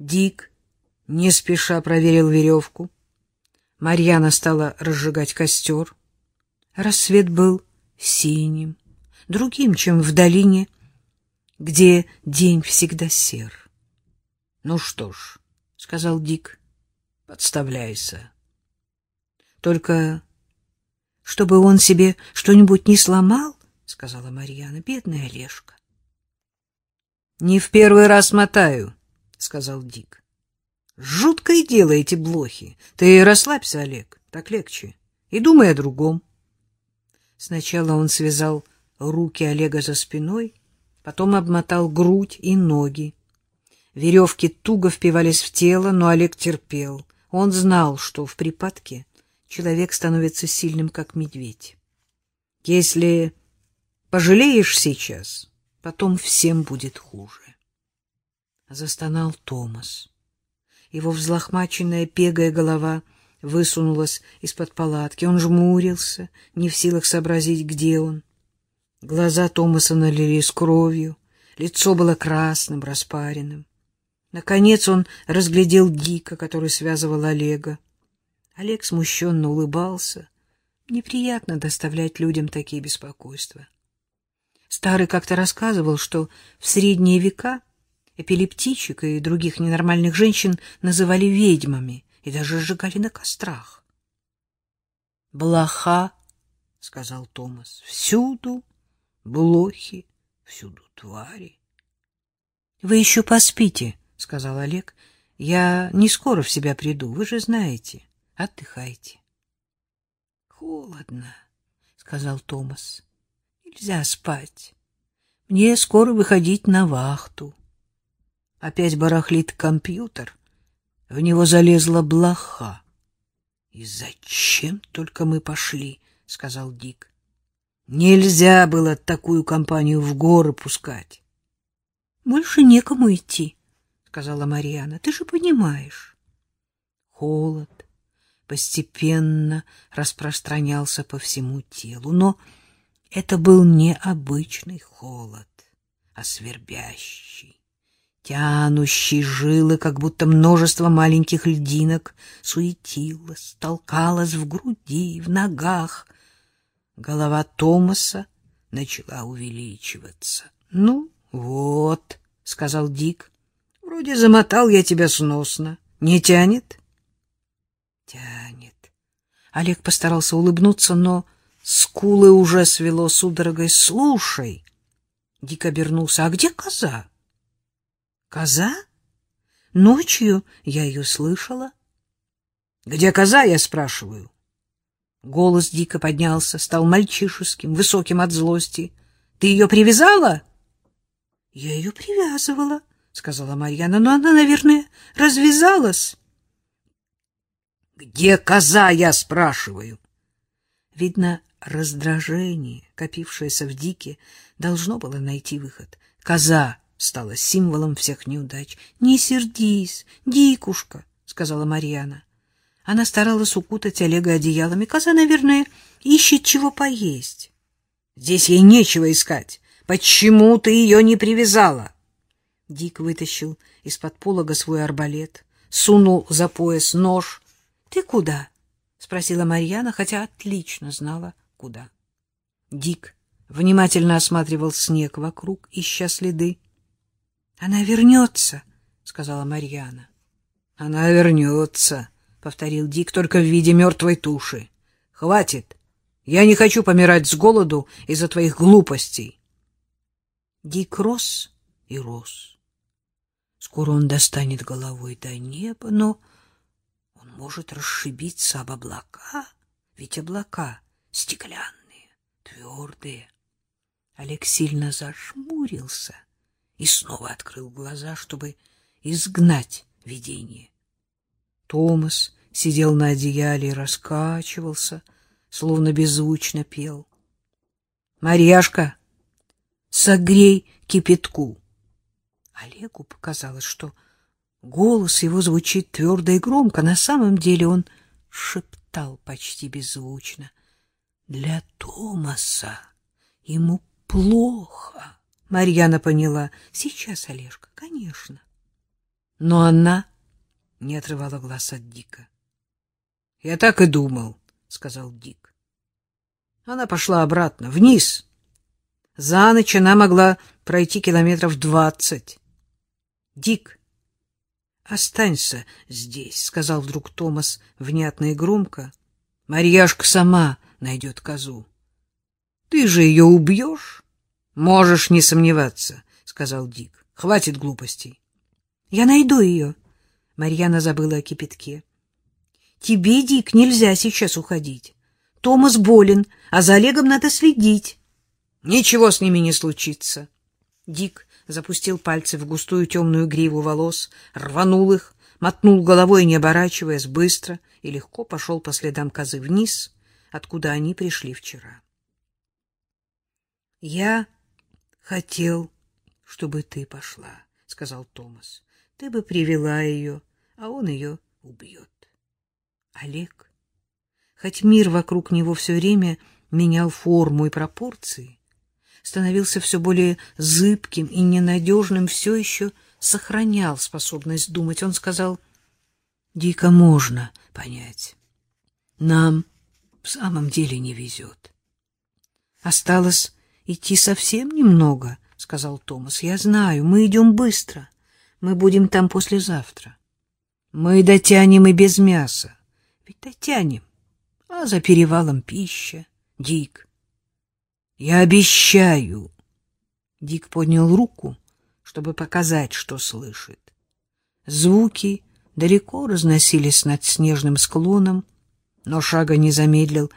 Дик не спеша проверил веревку. Марьяна стала разжигать костер. Рассвет был синим, другим, чем в долине, где день всегда сер. — Ну что ж, — сказал Дик, — подставляйся. Только чтобы он себе что-нибудь не сломал, — сказала Марьяна, — бедная Олежка. — Не в первый раз мотаю, — сказал Дик. — Жуткое дело эти блохи. Ты расслабься, Олег, так легче, и думай о другом. Сначала он связал руки Олега за спиной, потом обмотал грудь и ноги. Веревки туго впивались в тело, но Олег терпел. Он знал, что в припадке человек становится сильным, как медведь. Если пожалеешь сейчас, потом всем будет хуже. Застонал Томас. Его взлохмаченная пегая голова высунулась из-под палатки. Он жмурился, не в силах сообразить, где он. Глаза Томаса налились кровью, лицо было красным, распаренным. Наконец он разглядел Дика, который связывал Олега. Олег смущенно улыбался. Неприятно доставлять людям такие беспокойства. Старый как-то рассказывал, что в средние века эпилептичек и других ненормальных женщин называли ведьмами и даже сжигали на кострах. — Блоха, — сказал Томас, — всюду блохи, всюду твари. — Вы еще поспите, — сказал Олег. — Я не скоро в себя приду, вы же знаете. Отдыхайте. — Холодно, — сказал Томас. — Нельзя спать. Мне скоро выходить на вахту. Опять барахлит компьютер. В него залезла блоха. — И зачем только мы пошли? — сказал Дик. — Нельзя было такую компанию в горы пускать. — Больше некому идти, — сказала Марьяна. — Ты же понимаешь. Холод постепенно распространялся по всему телу, но это был не обычный холод, а свербящий тянущий жилы, как будто множество маленьких льдинок суетилось, толкалось в груди, в ногах. Голова Томаса начала увеличиваться. — Ну, вот, — сказал Дик, — вроде замотал я тебя сносно. Не тянет? — Тянет. Олег постарался улыбнуться, но скулы уже свело судорогой. — Слушай, — Дик обернулся, — а где коза? — Коза? Ночью я ее слышала. Где коза, я спрашиваю? Голос дико поднялся, стал мальчишеским, высоким от злости. Ты ее привязала? Я ее привязывала, сказала Марьяна, но она, наверное, развязалась. Где коза, я спрашиваю? Видно, раздражение, копившееся в дике, должно было найти выход. Коза стала символом всех неудач. — Не сердись, дикушка, — сказала Марьяна. Она старалась укутать Олега одеялами. Коза, наверное, ищет чего поесть. — Здесь ей нечего искать. Почему ты ее не привязала? Дик вытащил из-под полога свой арбалет, сунул за пояс нож. — Ты куда? — спросила Марьяна, хотя отлично знала, куда. Дик внимательно осматривал снег вокруг, ища следы. Она вернется, — сказала Марьяна. — Она вернется, — повторил Дик, — только в виде мертвой туши. — Хватит. Я не хочу помирать с голоду из-за твоих глупостей. Дик рос и рос. Скоро он достанет головой до неба, но он может расшибиться об облака, ведь облака стеклянные, твердые. Олег сильно зажмурился — и снова открыл глаза, чтобы изгнать видение. Томас сидел на одеяле и раскачивался, словно беззвучно пел. — Марьяшка, согрей кипятку. Олегу показалось, что голос его звучит твердо и громко. На самом деле он шептал почти беззвучно. Для Томаса ему плохо. Марьяна поняла. Сейчас, Олежка, конечно. Но она не отрывала глаз от Дика. — Я так и думал, — сказал Дик. Она пошла обратно, вниз. За ночь она могла пройти километров двадцать. — Дик, останься здесь, — сказал вдруг Томас внятно и громко. — Марьяшка сама найдет козу. — Ты же ее убьешь? — Можешь не сомневаться, — сказал Дик. — Хватит глупостей. — Я найду ее. Марьяна забыла о кипятке. — Тебе, Дик, нельзя сейчас уходить. Томас болен, а за Олегом надо следить. — Ничего с ними не случится. Дик запустил пальцы в густую темную гриву волос, рванул их, мотнул головой, не оборачиваясь, быстро и легко пошел по следам козы вниз, откуда они пришли вчера. — Я хотел, чтобы ты пошла, — сказал Томас. — Ты бы привела ее, а он ее убьет. Олег, хоть мир вокруг него все время менял форму и пропорции, становился все более зыбким и ненадежным, все еще сохранял способность думать. Он сказал, «Дико можно понять. Нам в самом деле не везет». «Осталось идти совсем немного», — сказал Томас. «Я знаю, мы идем быстро. Мы будем там послезавтра. Мы дотянем и без мяса. Ведь дотянем. А за перевалом пища. Дик, я обещаю. Дик поднял руку, чтобы показать, что слышит. Звуки далеко разносились над снежным склоном, но шага не замедлил.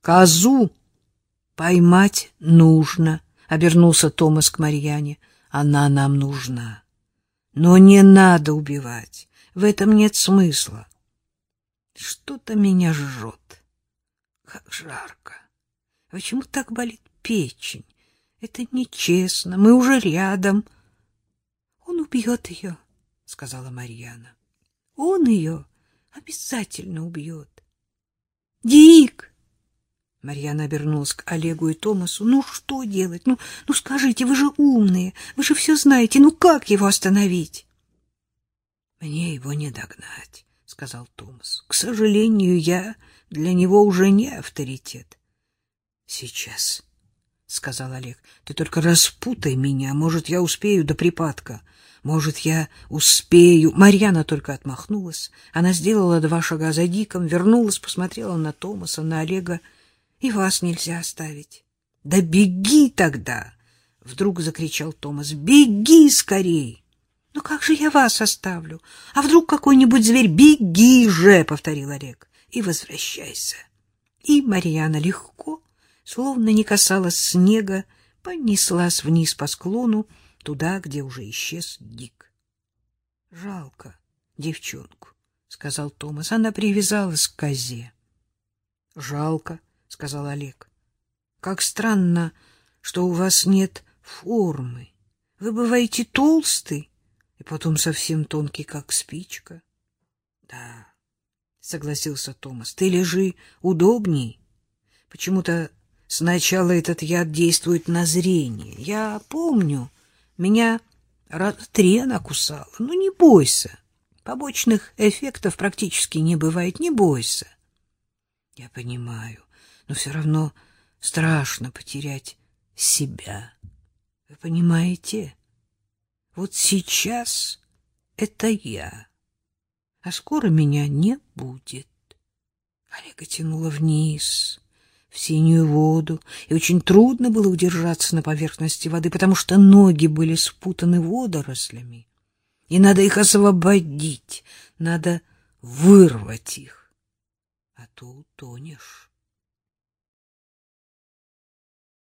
Козу поймать нужно, обернулся Томас к Марьяне. Она нам нужна. Но не надо убивать. В этом нет смысла. Что-то меня жжет. Как жарко. Почему так болит печень? Это нечестно. Мы уже рядом. Он убьет ее, сказала Марьяна. Он ее обязательно убьет. Дик! Марьяна обернулась к Олегу и Томасу. Ну что делать? Ну, ну скажите, вы же умные, вы же все знаете. Ну как его остановить? Мне его не догнать, сказал Томас. К сожалению, я для него уже не авторитет. Сейчас, сказал Олег. Ты только распутай меня, может, я успею до припадка. Может, я успею. Марьяна только отмахнулась. Она сделала два шага за Диком, вернулась, посмотрела на Томаса, на Олега. И вас нельзя оставить. Да беги тогда, вдруг закричал Томас. Беги скорей. Ну как же я вас оставлю? А вдруг какой-нибудь зверь? Беги же, повторил Олег. И возвращайся. И Марьяна легко словно не касалась снега, понеслась вниз по склону, туда, где уже исчез Дик. — Жалко девчонку, — сказал Томас. Она привязалась к козе. — Жалко, — сказал Олег. — Как странно, что у вас нет формы. Вы бываете толстый и потом совсем тонкий, как спичка. — Да, — согласился Томас, — ты лежи удобней. Почему-то Сначала этот яд действует на зрение. Я помню, меня раз она кусала. Ну, не бойся. Побочных эффектов практически не бывает. Не бойся. Я понимаю, но все равно страшно потерять себя. Вы понимаете? Вот сейчас это я, а скоро меня не будет. Олега тянула вниз в синюю воду, и очень трудно было удержаться на поверхности воды, потому что ноги были спутаны водорослями, и надо их освободить, надо вырвать их, а то утонешь.